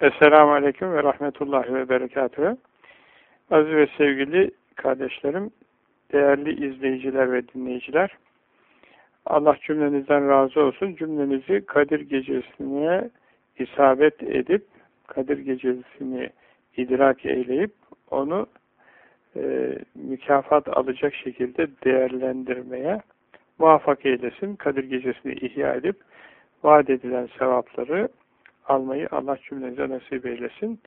Esselamu Aleyküm ve Rahmetullahi ve Berekatühü. Aziz ve sevgili kardeşlerim, değerli izleyiciler ve dinleyiciler, Allah cümlenizden razı olsun. Cümlenizi Kadir Gecesi'ne isabet edip, Kadir Gecesi'ni idrak eyleyip, onu e, mükafat alacak şekilde değerlendirmeye muvaffak eylesin. Kadir Gecesi'ni ihya edip, vaat edilen sevapları almayı Allah cümlenize nasip eylesin.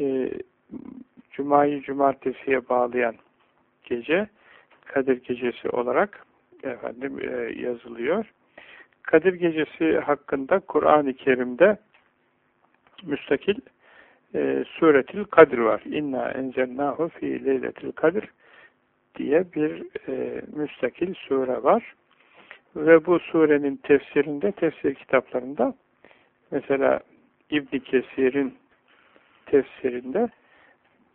E, Cuma'yı cumartesiye bağlayan gece Kadir Gecesi olarak efendim e, yazılıyor. Kadir Gecesi hakkında Kur'an-ı Kerim'de müstakil e, Suretil Kadir var. İnna enzelnahu fi leyletil kadir diye bir e, müstakil sure var. Ve bu surenin tefsirinde, tefsir kitaplarında Mesela İbn Kesir'in tefsirinde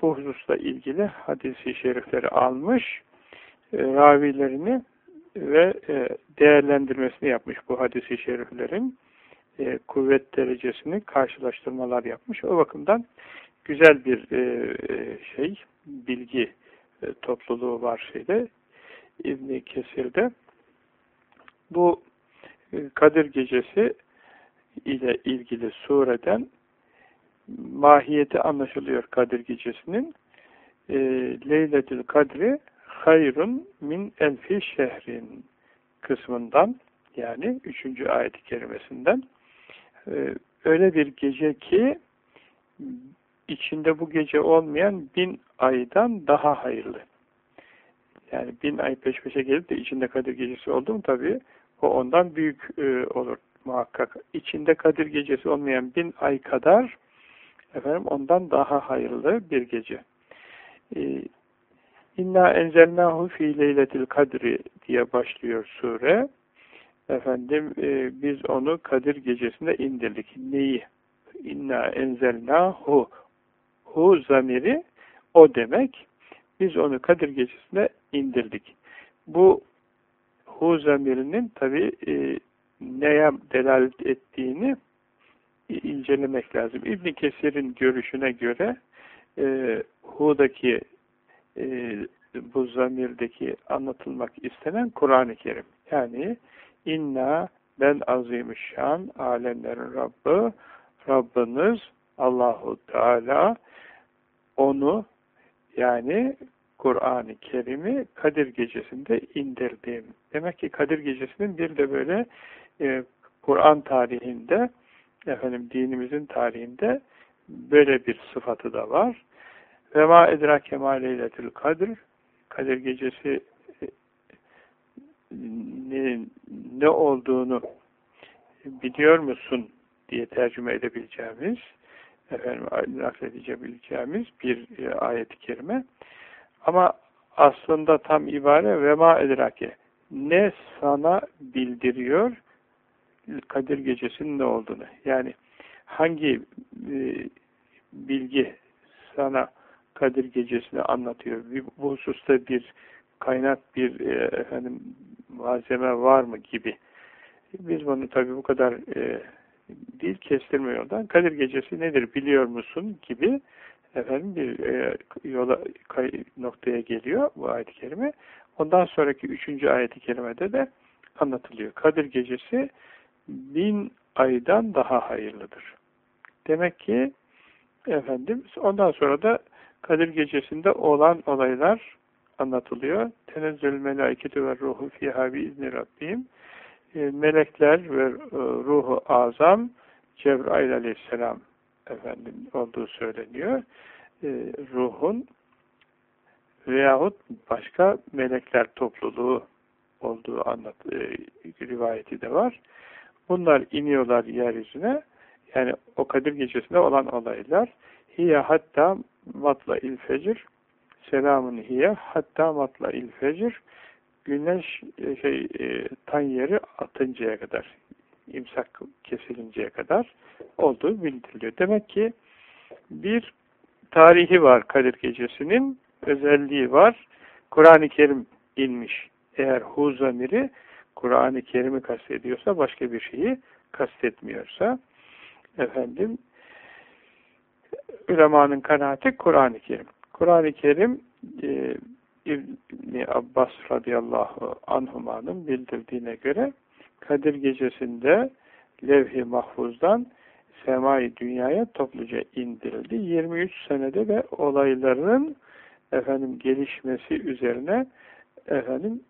bu hususla ilgili hadisi şerifleri almış, e, ravilerini ve e, değerlendirmesini yapmış bu hadisi şeriflerin e, kuvvet derecesini karşılaştırmalar yapmış. O bakımdan güzel bir e, şey, bilgi topluluğu var şeyde İbn Kesir'de. Bu Kadir Gecesi ile ilgili sureden mahiyeti anlaşılıyor Kadir Gecesi'nin. E, Leyletül Kadri hayrun min elfi şehrin kısmından yani üçüncü ayet-i kerimesinden e, öyle bir gece ki içinde bu gece olmayan bin aydan daha hayırlı. Yani bin ay peş peşe gelip de içinde Kadir Gecesi oldu mu tabii o ondan büyük e, olur muhakkak. İçinde Kadir gecesi olmayan bin ay kadar efendim ondan daha hayırlı bir gece. Ee, İnna enzelnahu fi leyletil kadri diye başlıyor sure. Efendim e, biz onu Kadir gecesinde indirdik. Neyi? İnna enzelnahu hu zamiri o demek. Biz onu Kadir gecesinde indirdik. Bu hu zamirinin tabi e, neye delalet ettiğini incelemek lazım. İbn Kesir'in görüşüne göre e, Hu'daki e, bu zamirdeki anlatılmak istenen Kur'an-ı Kerim. Yani inna ben azimüşşan alemlerin Rabbi Rabbiniz Allahu Teala onu yani Kur'an-ı Kerim'i Kadir Gecesi'nde indirdim. Demek ki Kadir Gecesi'nin bir de böyle e, Kur'an tarihinde efendim dinimizin tarihinde böyle bir sıfatı da var. Ve ma edrake ma kadir Kadir gecesi e, ne, ne olduğunu biliyor musun diye tercüme edebileceğimiz efendim nakledebileceğimiz bir e, ayet-i kerime. Ama aslında tam ibare ve ma edrake ne sana bildiriyor Kadir Gecesi'nin ne olduğunu. Yani hangi e, bilgi sana Kadir Gecesi'ni anlatıyor? Bir, bu hususta bir kaynak, bir e, efendim malzeme var mı gibi. Biz bunu tabii bu kadar e, değil kestirmiyordan Kadir Gecesi nedir biliyor musun gibi efendim bir e, yola kay, noktaya geliyor bu ayet-i kerime. Ondan sonraki üçüncü ayet-i kerimede de anlatılıyor. Kadir Gecesi bin aydan daha hayırlıdır. Demek ki efendim ondan sonra da Kadir Gecesi'nde olan olaylar anlatılıyor. Tenezzül melâiketü ve ruhu fîhâ izni Rabbim. E, melekler ve e, ruhu azam Cebrail aleyhisselam efendim olduğu söyleniyor. E, ruhun veyahut başka melekler topluluğu olduğu anlat rivayeti de var. Bunlar iniyorlar yeryüzüne. Yani o Kadir gecesinde olan olaylar. Hiye hatta matla il fecir selamun hiye hatta matla il fecir güneş e, şey e, tan yeri atıncaya kadar imsak kesilinceye kadar olduğu bildiriliyor. Demek ki bir tarihi var Kadir Gecesi'nin özelliği var. Kur'an-ı Kerim inmiş. Eğer hu zamiri Kur'an-ı Kerim'i kastediyorsa başka bir şeyi kastetmiyorsa efendim ulemanın kanaati Kur'an-ı Kerim. Kur'an-ı Kerim e, İbni Abbas radıyallahu anhumanın bildirdiğine göre Kadir gecesinde levh-i mahfuzdan semai dünyaya topluca indirildi. 23 senede ve olayların efendim gelişmesi üzerine efendim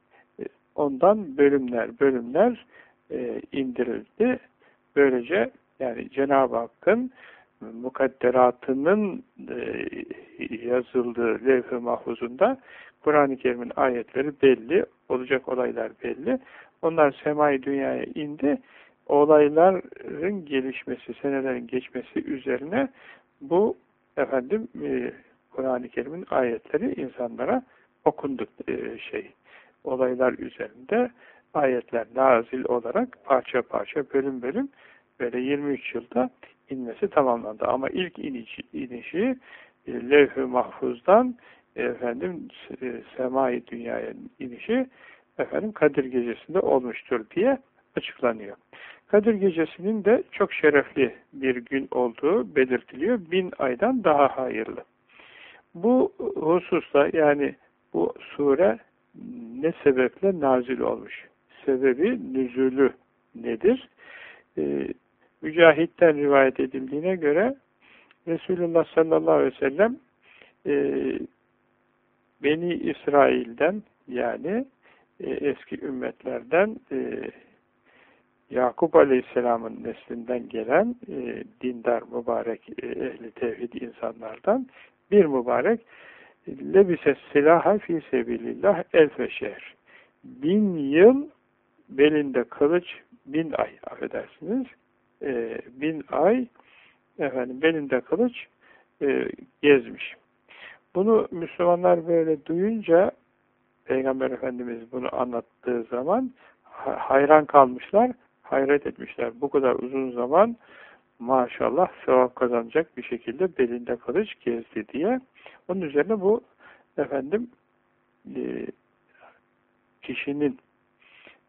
ondan bölümler bölümler e, indirildi. Böylece yani Cenab-ı Hakk'ın mukadderatının e, yazıldığı levh-i mahfuzunda Kur'an-ı Kerim'in ayetleri belli, olacak olaylar belli. Onlar semai dünyaya indi. Olayların gelişmesi, senelerin geçmesi üzerine bu efendim e, Kur'an-ı Kerim'in ayetleri insanlara okundu e, şey. Olaylar üzerinde ayetler nazil olarak parça parça, bölüm bölüm böyle 23 yılda inmesi tamamlandı. Ama ilk inişi, inişi e, levh-i mahfuzdan efendim e, semai dünyaya inişi efendim Kadir gecesinde olmuştur diye açıklanıyor. Kadir gecesinin de çok şerefli bir gün olduğu belirtiliyor. Bin aydan daha hayırlı. Bu hususta yani bu sure ne sebeple nazil olmuş? Sebebi nüzulü nedir? Ee, Mücahit'ten rivayet edildiğine göre Resulullah sallallahu aleyhi ve sellem e, Beni İsrail'den yani e, eski ümmetlerden e, Yakup Aleyhisselam'ın neslinden gelen e, dindar, mübarek, e, ehli tevhid insanlardan bir mübarek lebise silaha fi sebilillah elfe şehir. Bin yıl belinde kılıç, bin ay affedersiniz, e, bin ay efendim belinde kılıç e, gezmiş. Bunu Müslümanlar böyle duyunca Peygamber Efendimiz bunu anlattığı zaman hayran kalmışlar, hayret etmişler. Bu kadar uzun zaman maşallah sevap kazanacak bir şekilde belinde kılıç gezdi diye. Onun üzerine bu efendim e, kişinin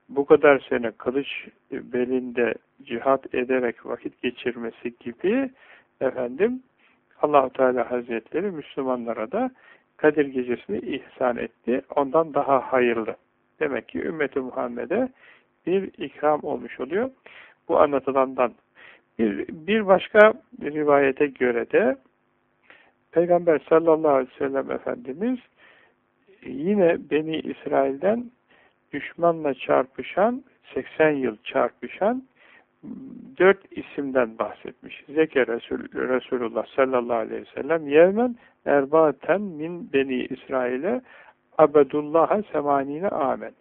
bu kadar sene kılıç belinde cihat ederek vakit geçirmesi gibi efendim allah Teala Hazretleri Müslümanlara da Kadir Gecesi'ni ihsan etti. Ondan daha hayırlı. Demek ki ümmeti Muhammed'e bir ikram olmuş oluyor. Bu anlatılandan. Bir, bir başka rivayete göre de Peygamber sallallahu aleyhi ve sellem Efendimiz yine Beni İsrail'den düşmanla çarpışan, 80 yıl çarpışan dört isimden bahsetmiş. Zeke Resul, Resulullah sallallahu aleyhi ve sellem yevmen erbaten min beni İsrail'e abedullah'a semanine amen.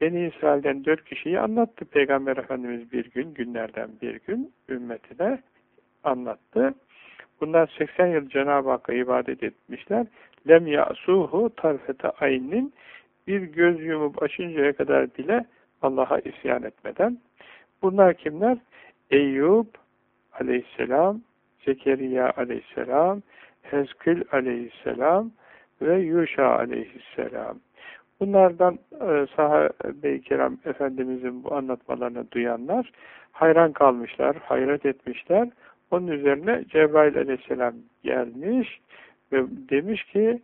Beni İsrail'den dört kişiyi anlattı Peygamber Efendimiz bir gün, günlerden bir gün ümmetine anlattı. Bunlar 80 yıl Cenab-ı Hakk'a ibadet etmişler. Lem ya'suhu tarfete aynin bir göz yumup açıncaya kadar bile Allah'a isyan etmeden. Bunlar kimler? Eyüp aleyhisselam, Zekeriya aleyhisselam, Hezkül aleyhisselam ve Yuşa aleyhisselam. Bunlardan e, sahabe-i kiram Efendimizin bu anlatmalarını duyanlar hayran kalmışlar, hayret etmişler. Onun üzerine Cebrail aleyhisselam gelmiş ve demiş ki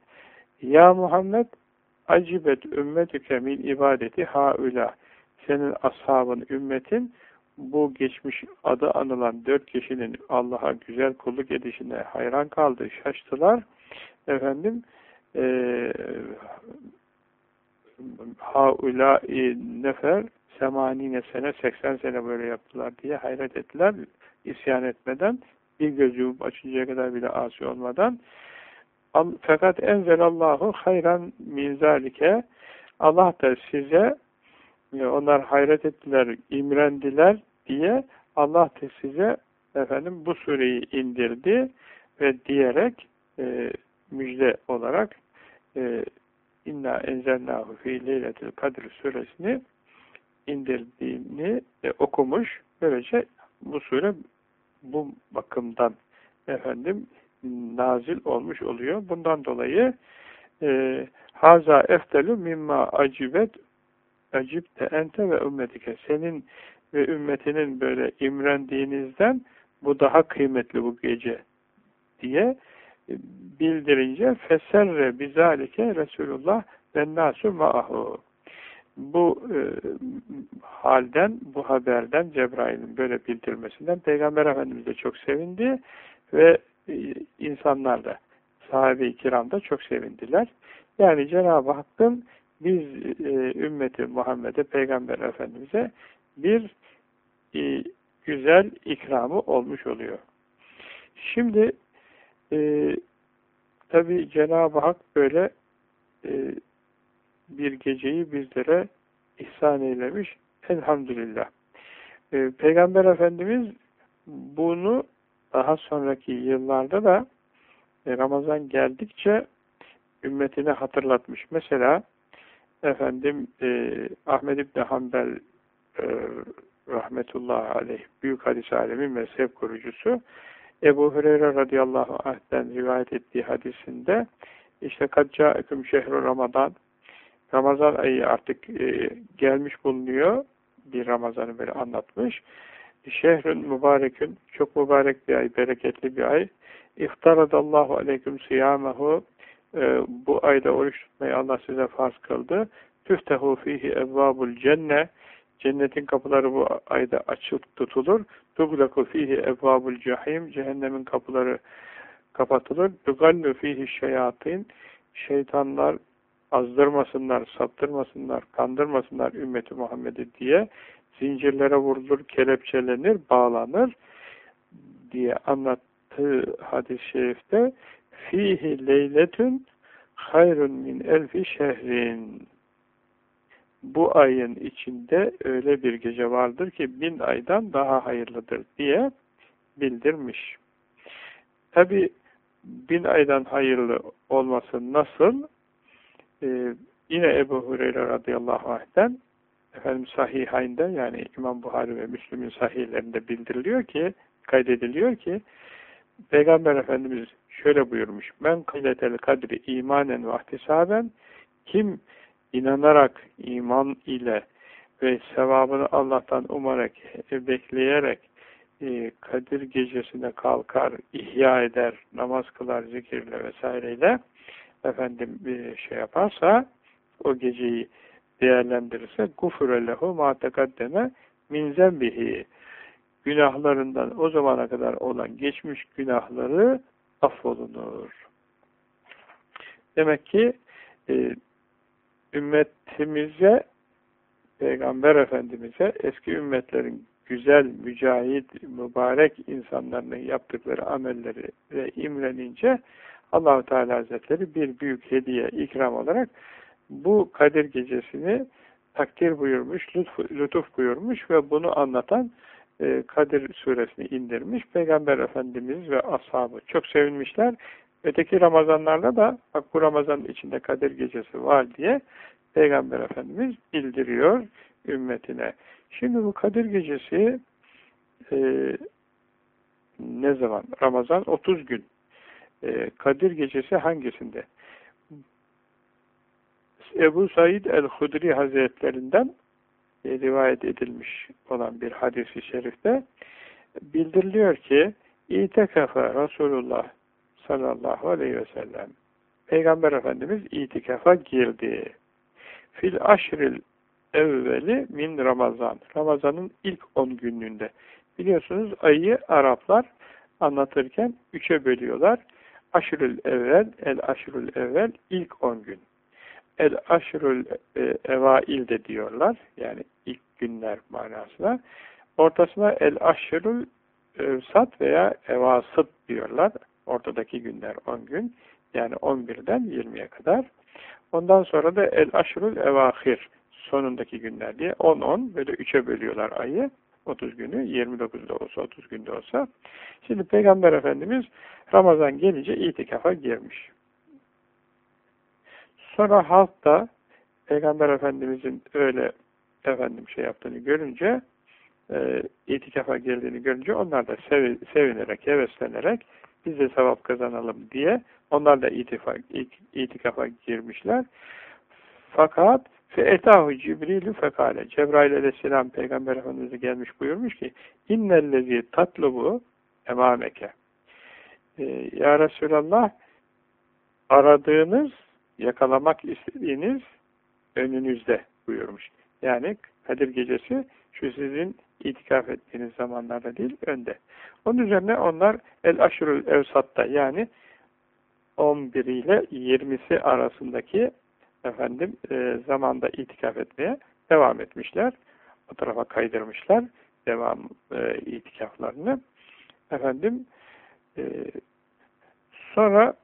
Ya Muhammed acibet ümmetüke min ibadeti haula senin ashabın ümmetin bu geçmiş adı anılan dört kişinin Allah'a güzel kulluk edişine hayran kaldı, şaştılar. Efendim e, haula nefer semanine sene 80 sene böyle yaptılar diye hayret ettiler. İsyan etmeden bir göz yumup açıncaya kadar bile asi olmadan fakat enzelallahu hayran min zalike Allah da size onlar hayret ettiler, imrendiler diye Allah da size efendim bu sureyi indirdi ve diyerek e, müjde olarak e, inna enzelnahu fi leyletil kadr suresini indirdiğini e, okumuş. Böylece bu sure bu bakımdan efendim nazil olmuş oluyor. Bundan dolayı e, haza eftelü mimma acibet acibte ente ve ümmetike senin ve ümmetinin böyle imrendiğinizden bu daha kıymetli bu gece diye e, bildirince feserre bizalike Resulullah ve nasu ma'ahu. Bu e, halden, bu haberden Cebrail'in böyle bildirmesinden Peygamber Efendimiz de çok sevindi ve e, insanlar da sahabe-i kiram da çok sevindiler. Yani Cenab-ı Hakk'ın biz e, ümmeti Muhammed'e, Peygamber Efendimiz'e bir e, güzel ikramı olmuş oluyor. Şimdi e, tabi Cenab-ı Hak böyle e, bir geceyi bizlere ihsan eylemiş. Elhamdülillah. E, Peygamber Efendimiz bunu daha sonraki yıllarda da e, Ramazan geldikçe ümmetine hatırlatmış. Mesela efendim e, Ahmed İbni Hanbel e, rahmetullahi aleyh büyük hadis alemi mezhep kurucusu Ebu Hureyre radıyallahu anh'den rivayet ettiği hadisinde işte kadca eküm şehru Ramazan Ramazan ayı artık e, gelmiş bulunuyor. Bir Ramazan'ı böyle anlatmış. Şehrün mübarekün, çok mübarek bir ay, bereketli bir ay. İftaradallahu aleyküm siyamehu, e, bu ayda oruç tutmayı Allah size farz kıldı. Tüftehu fihi evvabul cenne, cennetin kapıları bu ayda açık tutulur. Tuglaku fihi evvabul cahim, cehennemin kapıları kapatılır. Tugallu fihi şeyatin, şeytanlar azdırmasınlar, saptırmasınlar, kandırmasınlar ümmeti Muhammed'i diye zincirlere vurulur, kelepçelenir, bağlanır diye anlattığı hadis-i şerifte fihi leyletün hayrun min elfi şehrin bu ayın içinde öyle bir gece vardır ki bin aydan daha hayırlıdır diye bildirmiş. Tabi bin aydan hayırlı olması nasıl? Ee, yine Ebu Hureyre radıyallahu anh'ten efendim sahihayinde yani İmam Buhari ve Müslüm'ün sahihlerinde bildiriliyor ki kaydediliyor ki Peygamber Efendimiz şöyle buyurmuş men kıyletel kadri imanen ve ahtisaben kim inanarak iman ile ve sevabını Allah'tan umarak bekleyerek e, Kadir gecesine kalkar, ihya eder, namaz kılar, zikirle vesaireyle efendim bir şey yaparsa o geceyi değerlendirirse gufure lehu ma min zembihi günahlarından o zamana kadar olan geçmiş günahları affolunur. Demek ki e, ümmetimize Peygamber Efendimiz'e eski ümmetlerin güzel, mücahit, mübarek insanların yaptıkları amelleri ve imrenince Allahu Teala Hazretleri bir büyük hediye, ikram olarak bu Kadir Gecesi'ni takdir buyurmuş, lütuf, lütuf buyurmuş ve bunu anlatan e, Kadir suresini indirmiş. Peygamber Efendimiz ve ashabı çok sevinmişler. Öteki Ramazanlarda da bak bu Ramazanın içinde Kadir Gecesi var diye Peygamber Efendimiz bildiriyor ümmetine. Şimdi bu Kadir Gecesi e, ne zaman? Ramazan 30 gün. E, Kadir Gecesi hangisinde? Ebu Said el-Hudri Hazretlerinden e, rivayet edilmiş olan bir hadisi şerifte bildiriliyor ki İtikafa Resulullah sallallahu aleyhi ve sellem Peygamber Efendimiz itikafa girdi. Fil aşril evveli min Ramazan. Ramazanın ilk on gününde. Biliyorsunuz ayı Araplar anlatırken üçe bölüyorlar. Aşrül evvel, el aşrül evvel ilk on gün. El aşrül e, evail de diyorlar. Yani ilk günler manasına. Ortasına el aşrül sat veya evasıt diyorlar. Ortadaki günler 10 gün. Yani 11'den 20'ye kadar. Ondan sonra da el aşrül evahir sonundaki günler diye 10-10 böyle 3'e bölüyorlar ayı. 30 günü 29'da olsa 30 günde olsa. Şimdi Peygamber Efendimiz Ramazan gelince itikafa girmiş. Sonra halk da Peygamber Efendimizin öyle efendim şey yaptığını görünce e, itikafa geldiğini görünce onlar da sev, sevinerek, heveslenerek biz de sevap kazanalım diye onlar da itifak, itikafa girmişler. Fakat Fe'etahu Cibrilü fekale. Cebrail aleyhisselam Peygamber Efendimiz'e gelmiş buyurmuş ki innellezi tatlubu emameke. e, Ya Resulallah aradığınız, yakalamak istediğiniz önünüzde buyurmuş. Yani Kadir Gecesi şu sizin itikaf ettiğiniz zamanlarda değil, önde. Onun üzerine onlar El Aşrul Evsat'ta yani 11 ile 20'si arasındaki efendim e, zamanda itikaf etmeye devam etmişler. O tarafa kaydırmışlar devam e, itikaflarını. Efendim e, sonra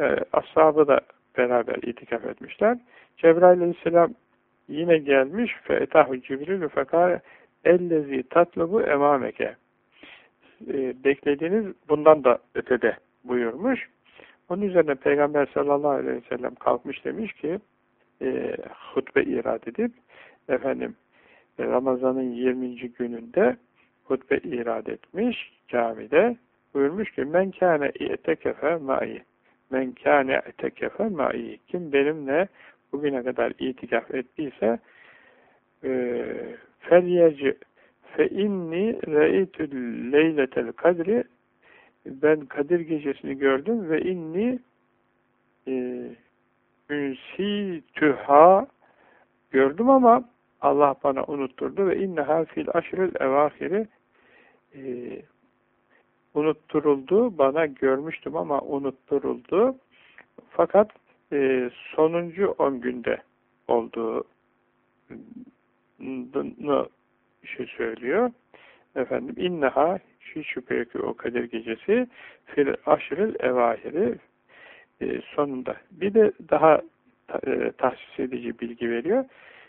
e, ashabı da beraber itikaf etmişler. Cebrail aleyhisselam yine gelmiş fe etahu cibril fekare ellezi tatlubu emameke e, beklediğiniz bundan da ötede buyurmuş. Onun üzerine Peygamber sallallahu aleyhi ve sellem kalkmış demiş ki e, hutbe irad edip efendim Ramazan'ın 20. gününde hutbe irad etmiş camide buyurmuş ki men kâne etekefe ma'i men kâne etekefe ma'i kim benimle bugüne kadar itikaf ettiyse e, felyeci fe inni re'itül leyletel kadri ben Kadir gecesini gördüm ve inni e, ünsi tüha gördüm ama Allah bana unutturdu ve inneha fil aşril evahiri e, unutturuldu. Bana görmüştüm ama unutturuldu. Fakat e, sonuncu on günde olduğunu şey söylüyor. Efendim inneha hiç şüphe yok o Kadir gecesi fil aşril evahiri e, sonunda. Bir de daha e, tahsis edici bilgi veriyor.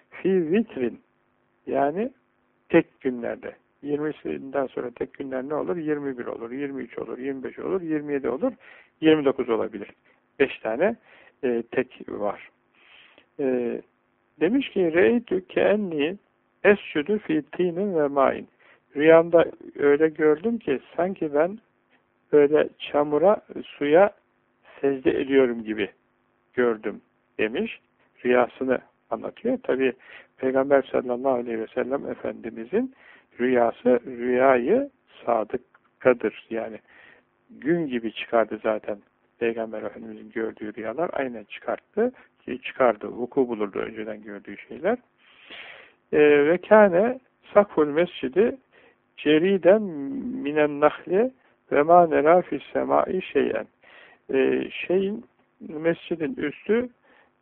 Fi vitrin yani tek günlerde 20'sinden sonra tek günler ne olur? 21 olur, 23 olur, 25 olur, 27 olur, 29 olabilir. 5 tane e, tek var. E, demiş ki reytü keenni escudu fi tinin ve main. Rüyamda öyle gördüm ki sanki ben böyle çamura, suya secde ediyorum gibi gördüm demiş. Rüyasını anlatıyor. Tabi Peygamber sallallahu aleyhi ve sellem Efendimizin rüyası rüyayı sadıkadır. Yani gün gibi çıkardı zaten Peygamber Efendimizin gördüğü rüyalar aynen çıkarttı. Çıkardı, vuku bulurdu önceden gördüğü şeyler. Ee, ve kâne sakful mescidi ceriden minen nahli ve ma nera fis şeyen. Ee, şeyin mescidin üstü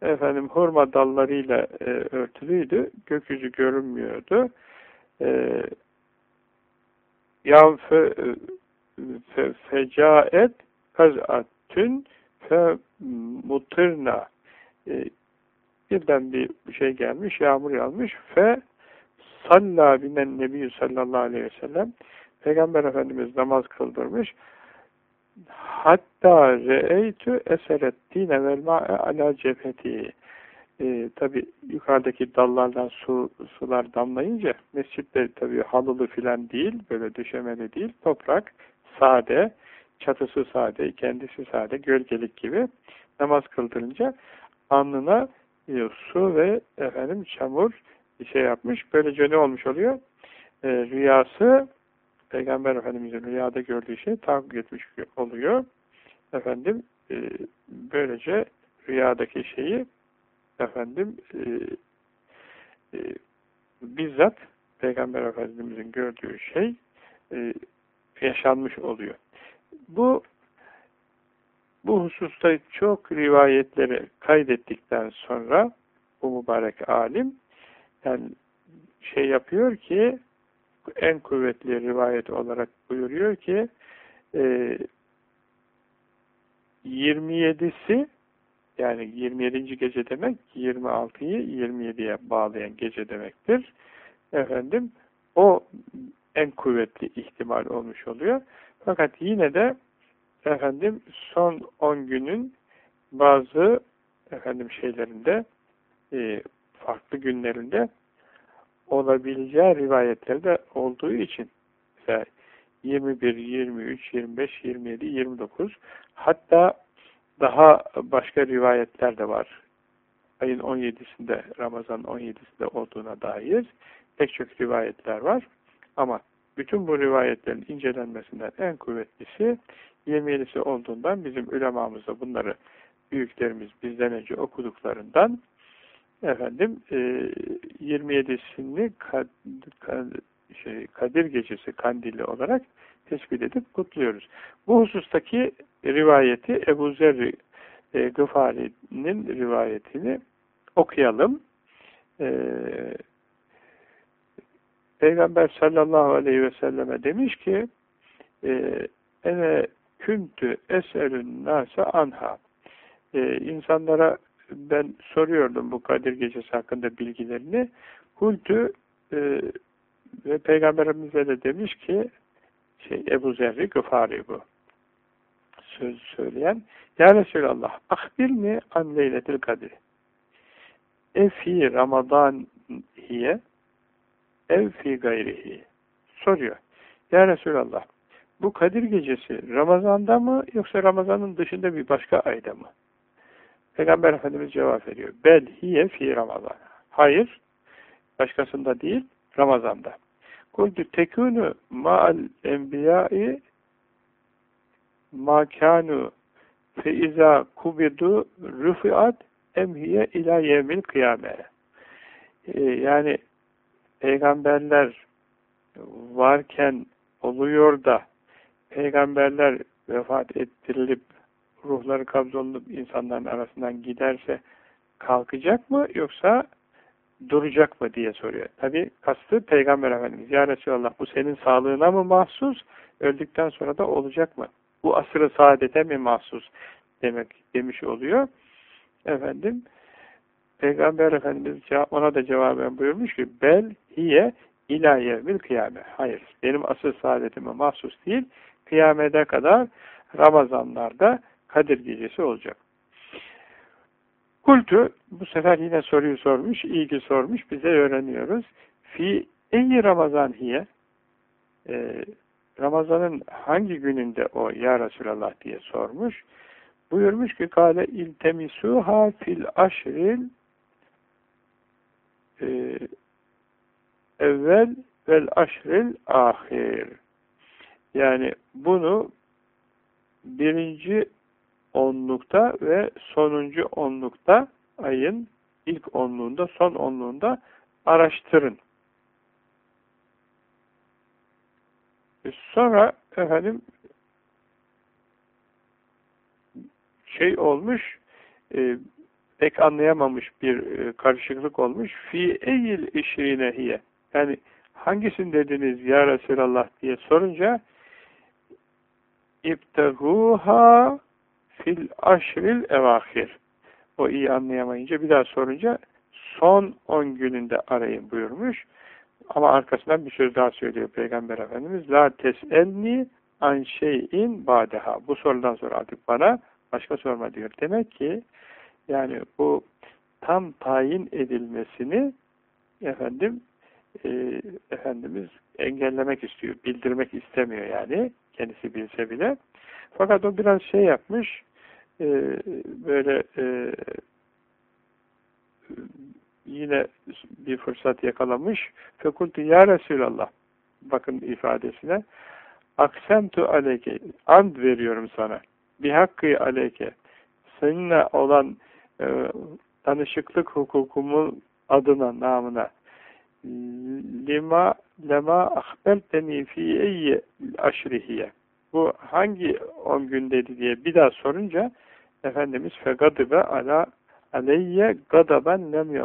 efendim hurma dallarıyla e, örtülüydü. Gökyüzü görünmüyordu. E, Yav fe, fe, fecaet kaz'atün fe mutırna e, birden bir şey gelmiş, yağmur yağmış fe salla binen nebiyyü sallallahu aleyhi ve sellem Peygamber Efendimiz namaz kıldırmış hatta re'eytü eserettine vel ma'e ala cepheti e, tabi yukarıdaki dallardan su, sular damlayınca mescitte tabi halılı filan değil böyle düşemeli değil. Toprak sade çatısı sade kendisi sade gölgelik gibi namaz kıldırınca alnına e, su ve efendim çamur şey yapmış böylece ne olmuş oluyor. E, rüyası Peygamber Efendimiz'in rüyada gördüğü şey tahakkuk etmiş oluyor. Efendim e, böylece rüyadaki şeyi efendim e, e, bizzat Peygamber Efendimiz'in gördüğü şey e, yaşanmış oluyor. Bu bu hususta çok rivayetleri kaydettikten sonra bu mübarek alim yani şey yapıyor ki en kuvvetli rivayet olarak buyuruyor ki e, 27'si yani 27. gece demek 26'yı 27'ye bağlayan gece demektir. Efendim o en kuvvetli ihtimal olmuş oluyor. Fakat yine de efendim son 10 günün bazı efendim şeylerinde e, farklı günlerinde olabileceği rivayetlerde olduğu için mesela 21, 23, 25, 27, 29 hatta daha başka rivayetler de var. Ayın 17'sinde, Ramazan 17'sinde olduğuna dair pek çok rivayetler var. Ama bütün bu rivayetlerin incelenmesinden en kuvvetlisi 27'si olduğundan bizim ulemamız bunları büyüklerimiz bizden önce okuduklarından efendim e, 27'sini kad, kad, şey, Kadir Gecesi kandili olarak tespit edip kutluyoruz. Bu husustaki rivayeti Ebu Zer e, Gıfari'nin rivayetini okuyalım. E, Peygamber sallallahu aleyhi ve selleme demiş ki e, ene küntü eselün nase anha e, insanlara ben soruyordum bu Kadir Gecesi hakkında bilgilerini. Kultü e, ve Peygamberimize de demiş ki şey Ebu Zerri Gıfari bu söz söyleyen Ya Resulallah akbirni an leyletil kadir ev fi Ramazan hiye ev fi gayrihi soruyor. Ya Resulallah bu Kadir gecesi Ramazan'da mı yoksa Ramazan'ın dışında bir başka ayda mı? Peygamber Efendimiz cevap veriyor. Bel hiye fi Ramazan. Hayır, başkasında değil, Ramazan'da. Kultu tekunu ma'al enbiyai ma kanu fe iza kubidu rufiat emhiye ila yevmil kıyame. Ee, yani peygamberler varken oluyor da peygamberler vefat ettirilip ruhları kabzolunup insanların arasından giderse kalkacak mı yoksa duracak mı diye soruyor. Tabi kastı Peygamber Efendimiz. Ya Resulallah bu senin sağlığına mı mahsus? Öldükten sonra da olacak mı? Bu asrı saadete mi mahsus? Demek demiş oluyor. Efendim Peygamber Efendimiz ona da cevaben buyurmuş ki bel hiye ila yevmil kıyame. Hayır. Benim asıl saadetime mahsus değil. Kıyamete kadar Ramazanlarda Kadir gecesi olacak. Kultu bu sefer yine soruyu sormuş, ilgi sormuş, bize öğreniyoruz. Fi eyi Ramazan hiye ee, Ramazan'ın hangi gününde o ya Resulallah diye sormuş. Buyurmuş ki kale iltemisuha fil aşril e, evvel vel aşril ahir. Yani bunu birinci onlukta ve sonuncu onlukta ayın ilk onluğunda, son onluğunda araştırın. E, sonra efendim şey olmuş e, pek anlayamamış bir e, karışıklık olmuş. Fi eyil işrine hiye. Yani hangisini dediniz ya Resulallah diye sorunca İbteguha fil aşril evahir. O iyi anlayamayınca bir daha sorunca son on gününde arayın buyurmuş. Ama arkasından bir söz daha söylüyor Peygamber Efendimiz. La tes'elni an şeyin badeha. Bu sorudan sonra artık bana başka sorma diyor. Demek ki yani bu tam tayin edilmesini efendim e, Efendimiz engellemek istiyor. Bildirmek istemiyor yani. Kendisi bilse bile. Fakat o biraz şey yapmış e, böyle e, yine bir fırsat yakalamış. Fekultu ya Resulallah bakın ifadesine aksemtu aleyke and veriyorum sana. Bir hakkı aleyke seninle olan e, tanışıklık hukukumun adına namına. Lima lema ahberteni fi eyyi aşrihiye. Bu hangi on gün dedi diye bir daha sorunca Efendimiz fegadibe ala aleyye gadaben lem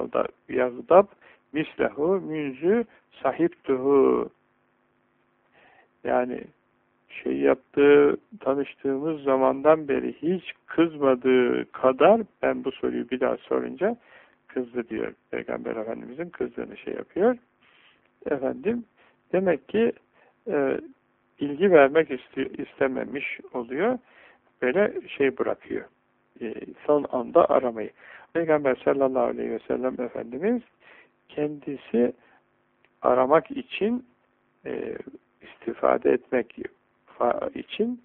yagdab mislehu münzü sahiptuhu yani şey yaptığı, tanıştığımız zamandan beri hiç kızmadığı kadar ben bu soruyu bir daha sorunca kızdı diyor. Peygamber Efendimiz'in kızdığını şey yapıyor. Efendim, demek ki e, ilgi vermek istememiş oluyor. Böyle şey bırakıyor. E, son anda aramayı. Peygamber sallallahu aleyhi ve sellem Efendimiz kendisi aramak için e, istifade etmek için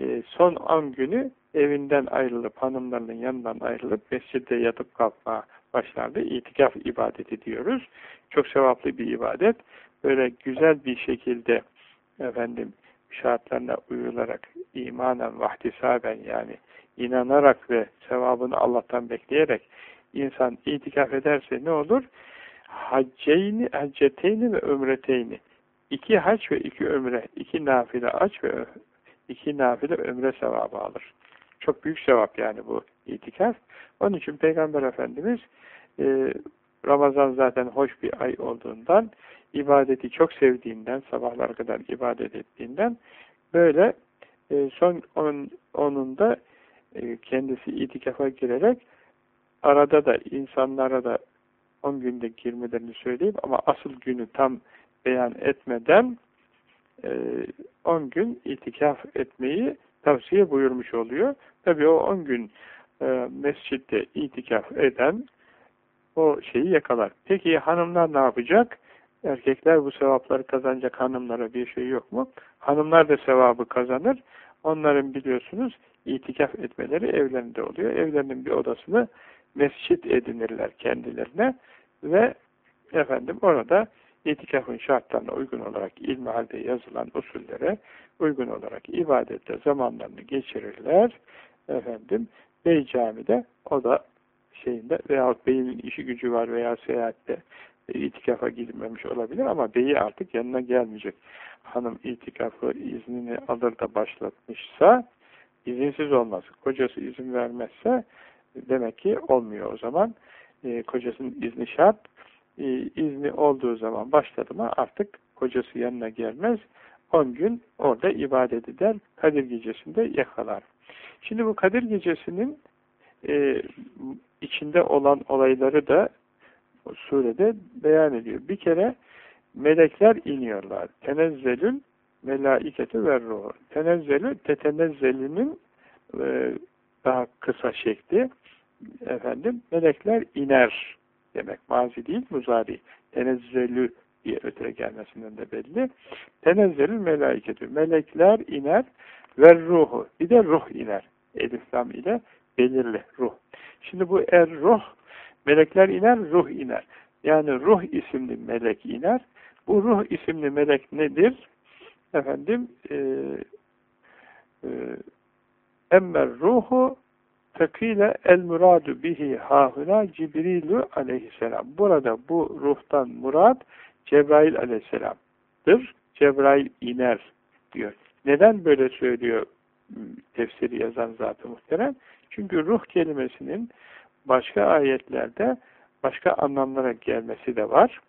e, son an günü evinden ayrılıp hanımlarının yanından ayrılıp mescidde yatıp kalkma başlardı. İtikaf ibadeti diyoruz. Çok sevaplı bir ibadet. Böyle güzel bir şekilde efendim şartlarına uyularak imanen vahdisaben yani inanarak ve sevabını Allah'tan bekleyerek insan itikaf ederse ne olur? Hacceyni, hacceteyni ve ömreteyni. İki hac ve iki ömre, iki nafile hac ve iki nafile ömre sevabı alır. Çok büyük sevap yani bu itikaf. Onun için Peygamber Efendimiz e, Ramazan zaten hoş bir ay olduğundan, ibadeti çok sevdiğinden, sabahlar kadar ibadet ettiğinden böyle e, son on, onunda e, kendisi itikafa girerek arada da insanlara da 10 günde girmelerini söyleyip ama asıl günü tam beyan etmeden 10 e, gün itikaf etmeyi tavsiye buyurmuş oluyor. Tabi o 10 gün e, mescitte itikaf eden o şeyi yakalar. Peki hanımlar ne yapacak? Erkekler bu sevapları kazanacak hanımlara bir şey yok mu? Hanımlar da sevabı kazanır. Onların biliyorsunuz itikaf etmeleri evlerinde oluyor. Evlerinin bir odasını mescit edinirler kendilerine ve efendim orada itikafın şartlarına uygun olarak ilmihalde yazılan usullere uygun olarak ibadette zamanlarını geçirirler. Efendim Bey camide o da şeyinde veyahut beyin işi gücü var veya seyahatte itikafa gidilmemiş olabilir ama beyi artık yanına gelmeyecek. Hanım itikafı iznini alır da başlatmışsa izinsiz olmaz. Kocası izin vermezse demek ki olmuyor o zaman. E, kocasının izni şart. E, izni olduğu zaman başladı mı artık kocası yanına gelmez. 10 gün orada ibadet eder. Kadir gecesinde yakalar. Şimdi bu Kadir gecesinin e, içinde olan olayları da surede beyan ediyor. Bir kere melekler iniyorlar. Tenezzelül melaiketi ve ruh. Tenezzelü tetenezzelinin e, daha kısa şekli efendim melekler iner demek. Mazi değil muzari. Tenezzelü diye öteye gelmesinden de belli. Tenezzelül melaiketü. Melekler iner ve ruhu. Bir de ruh iner. Eliflam ile belirli ruh. Şimdi bu er ruh melekler iner, ruh iner. Yani ruh isimli melek iner. Bu ruh isimli melek nedir? Efendim e, e, emmer ruhu Fekile el muradu bihi hahuna Cibrilu aleyhisselam. Burada bu ruhtan murad Cebrail aleyhisselamdır. Cebrail iner diyor. Neden böyle söylüyor tefsiri yazan zatı muhterem? Çünkü ruh kelimesinin başka ayetlerde başka anlamlara gelmesi de var.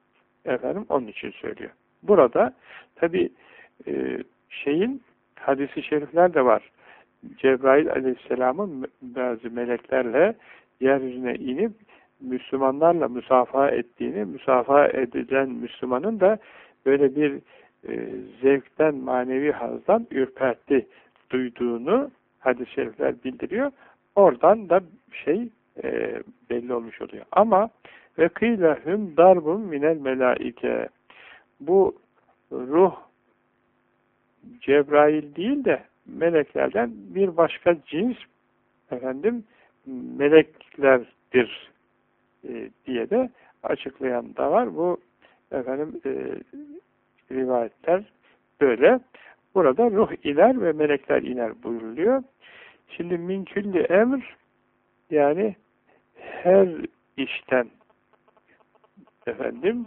Efendim onun için söylüyor. Burada tabi e, şeyin hadisi şerifler de var. Cebrail aleyhisselamın bazı meleklerle yeryüzüne inip Müslümanlarla müsafaha ettiğini, müsafaha edilen Müslümanın da böyle bir e, zevkten, manevi hazdan ürperti duyduğunu hadis-i şerifler bildiriyor. Oradan da şey e, belli olmuş oluyor. Ama ve kıylehüm darbun minel melaike bu ruh Cebrail değil de meleklerden bir başka cins efendim meleklerdir e, diye de açıklayan da var. Bu efendim e, rivayetler böyle. Burada ruh iner ve melekler iner buyuruluyor. Şimdi minkülli emr yani her işten efendim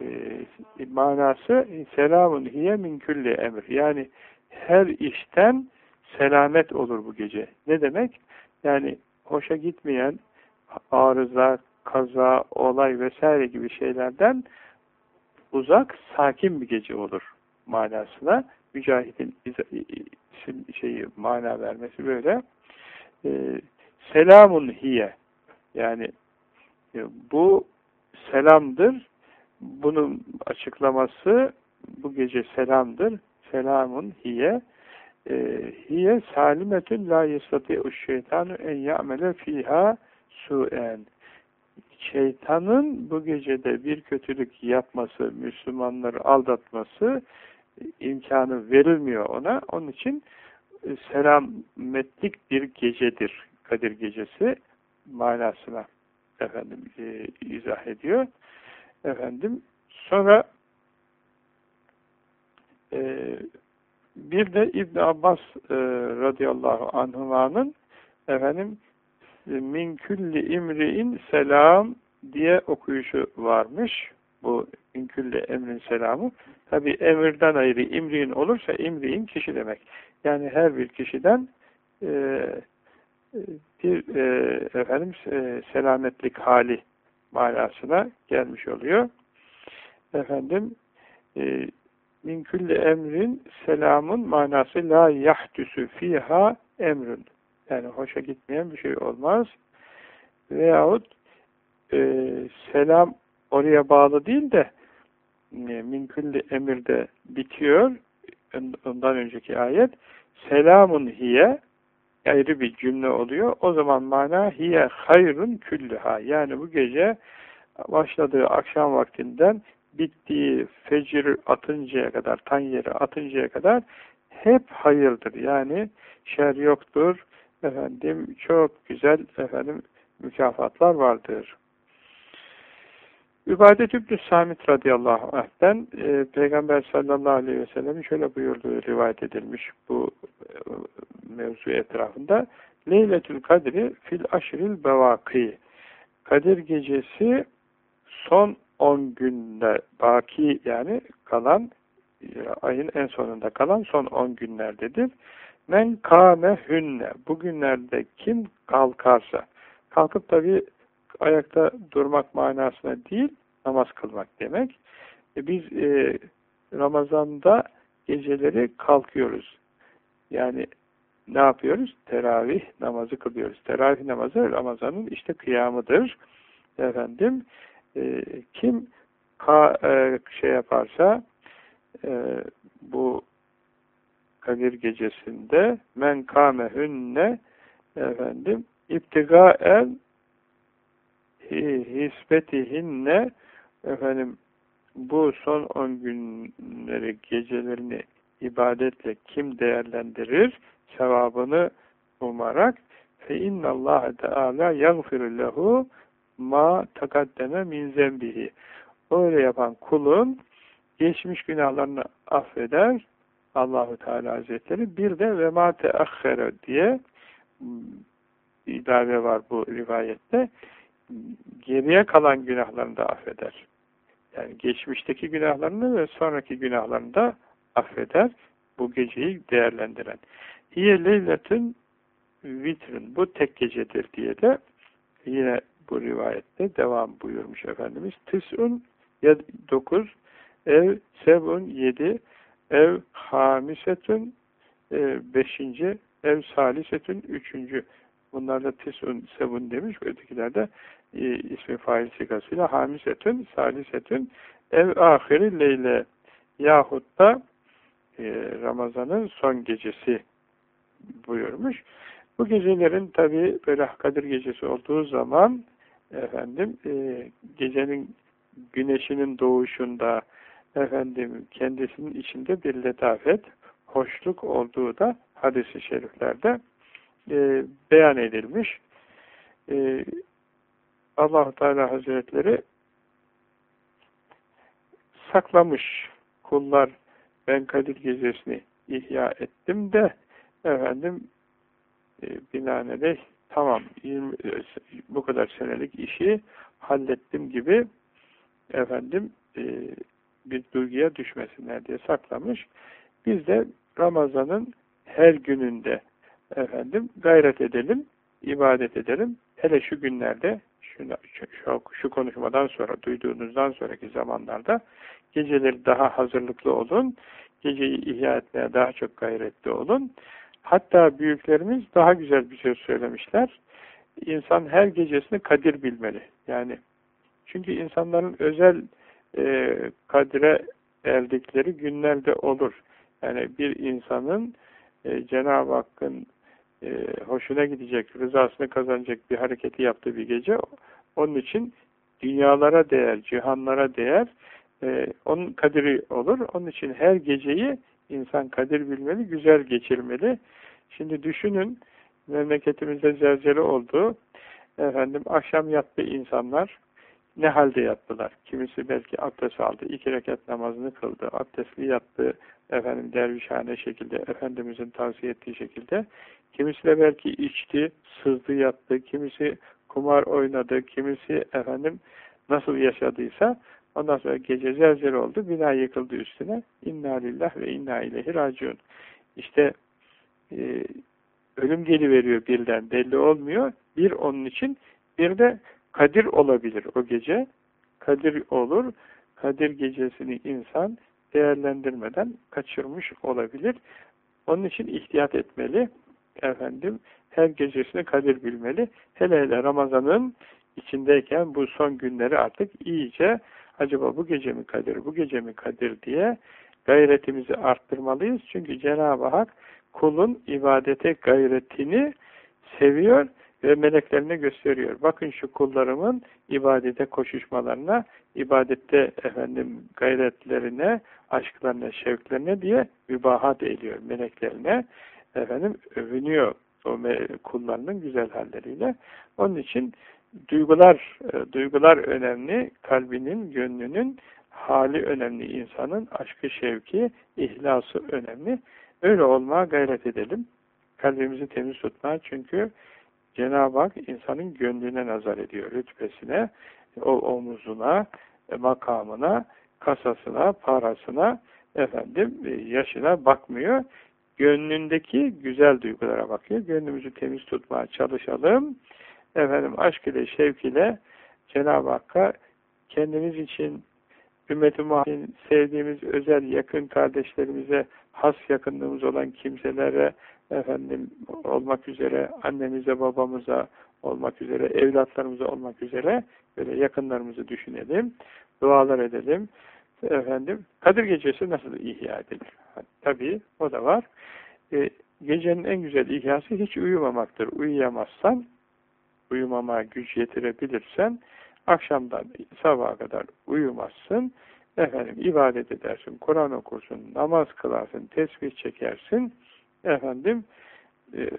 e, manası selamun hiye min külli emr. Yani her işten selamet olur bu gece. Ne demek? Yani hoşa gitmeyen arıza, kaza, olay vesaire gibi şeylerden uzak, sakin bir gece olur manasına. Mücahidin şeyi mana vermesi böyle. Ee, selamun hiye yani e, bu selamdır. Bunun açıklaması bu gece selamdır. Selamun hiye e, hiye salimetün la yestati'u şeytanu en ya'mele fiha su'en şeytanın bu gecede bir kötülük yapması, Müslümanları aldatması imkanı verilmiyor ona. Onun için e, selametlik bir gecedir Kadir Gecesi manasına efendim e, izah ediyor. Efendim sonra E, bir de İbn Abbas e, radıyallahu anhümanın efendim min külli imri'in selam diye okuyuşu varmış. Bu min külli emrin selamı. Tabi emirden ayrı imri'in olursa imri'in kişi demek. Yani her bir kişiden e, bir e, efendim e, selametlik hali manasına gelmiş oluyor. Efendim e, min külli emrin selamun manası la yahdüsü fiha emrün. Yani hoşa gitmeyen bir şey olmaz. Veyahut e, selam oraya bağlı değil de e, min külli emirde bitiyor. Ondan önceki ayet selamun hiye ayrı bir cümle oluyor. O zaman mana hiye hayrun küllüha. Yani bu gece başladığı akşam vaktinden bittiği fecir atıncaya kadar, tan yeri atıncaya kadar hep hayırdır. Yani şer yoktur. Efendim çok güzel efendim mükafatlar vardır. Übadet İbni Samit radıyallahu anh'ten e, Peygamber sallallahu aleyhi ve sellem'in şöyle buyurduğu rivayet edilmiş bu e, mevzu etrafında. Leyletül Kadri fil aşril bevaki. Kadir gecesi son 10 günde baki yani kalan ayın en sonunda kalan son 10 günlerdedir. Men kâme hünne. Bugünlerde kim kalkarsa kalkıp tabi ayakta durmak manasına değil namaz kılmak demek. E biz e, Ramazan'da geceleri kalkıyoruz. Yani ne yapıyoruz? Teravih namazı kılıyoruz. Teravih namazı Ramazan'ın işte kıyamıdır. Efendim e, kim ka, e, şey yaparsa e, bu Kadir gecesinde men kâmehünne efendim iptigaen hisbetihinne efendim bu son on günleri gecelerini ibadetle kim değerlendirir sevabını umarak fe innallâhe teâlâ yagfiru lehu ma takaddeme min zembihi. Öyle yapan kulun geçmiş günahlarını affeder Allahu Teala Hazretleri. Bir de ve ma teahhere diye ilave var bu rivayette. Geriye kalan günahlarını da affeder. Yani geçmişteki günahlarını ve sonraki günahlarını da affeder. Bu geceyi değerlendiren. Hiye leyletin vitrin. Bu tek gecedir diye de yine bu rivayette devam buyurmuş Efendimiz. Tis'un dokuz, ev sevun yedi, ev hamisetun e, beşinci, ev salisetun üçüncü. Bunlarda tis'un sevun demiş, ötekilerde e, ismi fail sigasıyla hamisetun, salisetun, ev ahiri leyle yahut da e, Ramazan'ın son gecesi buyurmuş. Bu gecelerin tabi böyle Kadir gecesi olduğu zaman efendim e, gecenin güneşinin doğuşunda efendim kendisinin içinde bir letafet, hoşluk olduğu da hadis-i şeriflerde e, beyan edilmiş. E, allah Teala Hazretleri saklamış kullar ben Kadir Gecesi'ni ihya ettim de efendim e, binaenaleyh tamam 20, bu kadar senelik işi hallettim gibi efendim e, bir duyguya düşmesinler diye saklamış. Biz de Ramazan'ın her gününde efendim gayret edelim, ibadet edelim. Hele şu günlerde şunu, şu, şu konuşmadan sonra, duyduğunuzdan sonraki zamanlarda geceleri daha hazırlıklı olun. Geceyi ihya etmeye daha çok gayretli olun. Hatta büyüklerimiz daha güzel bir şey söylemişler. İnsan her gecesini kadir bilmeli. Yani çünkü insanların özel e, kadire erdikleri günlerde olur. Yani bir insanın e, Cenab-ı Hakk'ın e, hoşuna gidecek, rızasını kazanacak bir hareketi yaptığı bir gece onun için dünyalara değer, cihanlara değer e, onun kadiri olur. Onun için her geceyi insan kadir bilmeli, güzel geçirmeli. Şimdi düşünün memleketimizde zelzele oldu. Efendim akşam yattı insanlar ne halde yattılar? Kimisi belki abdest aldı, iki rekat namazını kıldı, abdestli yattı, efendim dervişhane şekilde, Efendimizin tavsiye ettiği şekilde. Kimisi de belki içti, sızdı yattı, kimisi kumar oynadı, kimisi efendim nasıl yaşadıysa ondan sonra gece zelzele oldu, bina yıkıldı üstüne. İnna lillah ve inna ileyhi raciun. İşte e, ölüm geliveriyor birden belli olmuyor. Bir onun için bir de Kadir olabilir o gece. Kadir olur. Kadir gecesini insan değerlendirmeden kaçırmış olabilir. Onun için ihtiyat etmeli. Efendim her gecesini kadir bilmeli. Hele hele Ramazan'ın içindeyken bu son günleri artık iyice acaba bu gece mi kadir, bu gece mi kadir diye gayretimizi arttırmalıyız. Çünkü Cenab-ı Hak kulun ibadete gayretini seviyor ve meleklerine gösteriyor. Bakın şu kullarımın ibadete koşuşmalarına, ibadette efendim gayretlerine, aşklarına, şevklerine diye mübahat ediyor meleklerine. Efendim övünüyor o kullarının güzel halleriyle. Onun için duygular e, duygular önemli, kalbinin, gönlünün hali önemli insanın, aşkı, şevki, ihlası önemli. Öyle olmaya gayret edelim. Kalbimizi temiz tutmaya çünkü Cenab-ı Hak insanın gönlüne nazar ediyor, rütbesine, o omuzuna, e, makamına, kasasına, parasına, efendim e, yaşına bakmıyor. Gönlündeki güzel duygulara bakıyor. Gönlümüzü temiz tutmaya çalışalım. Efendim aşk ile, şevk ile Cenab-ı Hakk'a kendimiz için, ümmet-i sevdiğimiz özel yakın kardeşlerimize, has yakınlığımız olan kimselere, efendim olmak üzere annemize, babamıza olmak üzere, evlatlarımıza olmak üzere böyle yakınlarımızı düşünelim, dualar edelim. Efendim, Kadir Gecesi nasıl ihya edilir? Tabii o da var. E, gecenin en güzel ihyası hiç uyumamaktır. Uyuyamazsan, uyumama güç yetirebilirsen, akşamdan sabaha kadar uyumazsın, efendim ibadet edersin, Kur'an okursun, namaz kılarsın, tesbih çekersin, efendim e,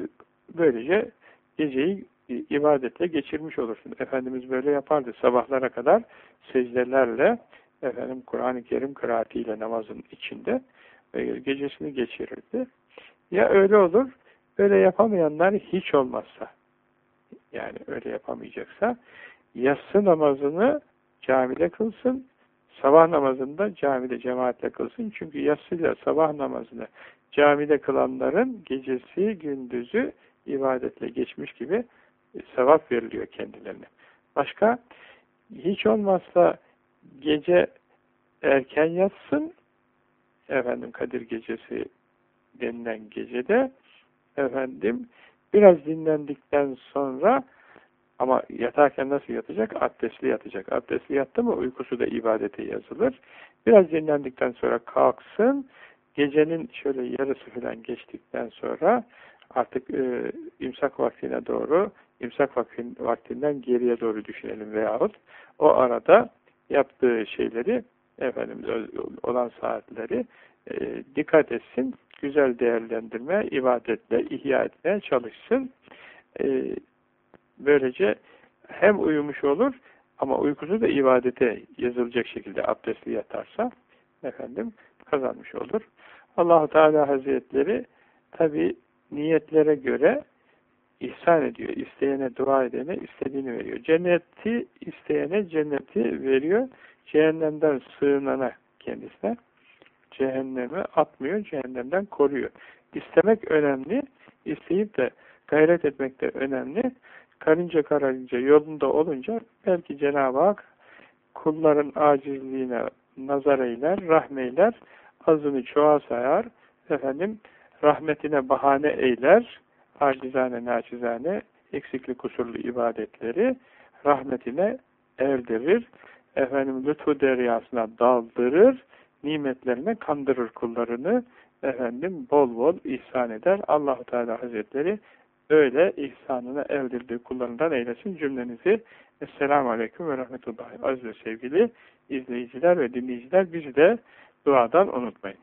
böylece geceyi ibadetle geçirmiş olursun. Efendimiz böyle yapardı. Sabahlara kadar secdelerle efendim Kur'an-ı Kerim kıraatiyle namazın içinde gecesini geçirirdi. Ya öyle olur, öyle yapamayanlar hiç olmazsa yani öyle yapamayacaksa yatsı namazını camide kılsın, sabah namazında camide cemaatle kılsın. Çünkü yatsıyla sabah namazını camide kılanların gecesi, gündüzü ibadetle geçmiş gibi sevap veriliyor kendilerine. Başka, hiç olmazsa gece erken yatsın, efendim Kadir gecesi denilen gecede, efendim biraz dinlendikten sonra ama yatarken nasıl yatacak? Abdestli yatacak. Abdestli yattı mı uykusu da ibadete yazılır. Biraz dinlendikten sonra kalksın, gecenin şöyle yarısı falan geçtikten sonra artık e, imsak vaktine doğru, imsak vaktin, vaktinden geriye doğru düşünelim veyahut o arada yaptığı şeyleri, efendim olan saatleri e, dikkat etsin, güzel değerlendirme, ibadetle ihya etmeye çalışsın. E, böylece hem uyumuş olur ama uykusu da ibadete yazılacak şekilde abdestli yatarsa efendim kazanmış olur. Allahu Teala Hazretleri tabi niyetlere göre ihsan ediyor. İsteyene dua edene istediğini veriyor. Cenneti isteyene cenneti veriyor. Cehennemden sığınana kendisine cehenneme atmıyor, cehennemden koruyor. İstemek önemli, isteyip de gayret etmek de önemli. Karınca kararınca yolunda olunca belki Cenab-ı Hak kulların acizliğine nazar eyler, rahmeyler, azını çoğa sayar, efendim rahmetine bahane eyler, acizane naçizane, eksikli kusurlu ibadetleri rahmetine erdirir, efendim lütfu deryasına daldırır, nimetlerine kandırır kullarını, efendim bol bol ihsan eder. Allahu Teala Hazretleri öyle ihsanına erdirdiği kullarından eylesin cümlenizi. Esselamu Aleyküm ve Rahmetullahi Aziz ve sevgili izleyiciler ve dinleyiciler bizi de duadan unutmayın.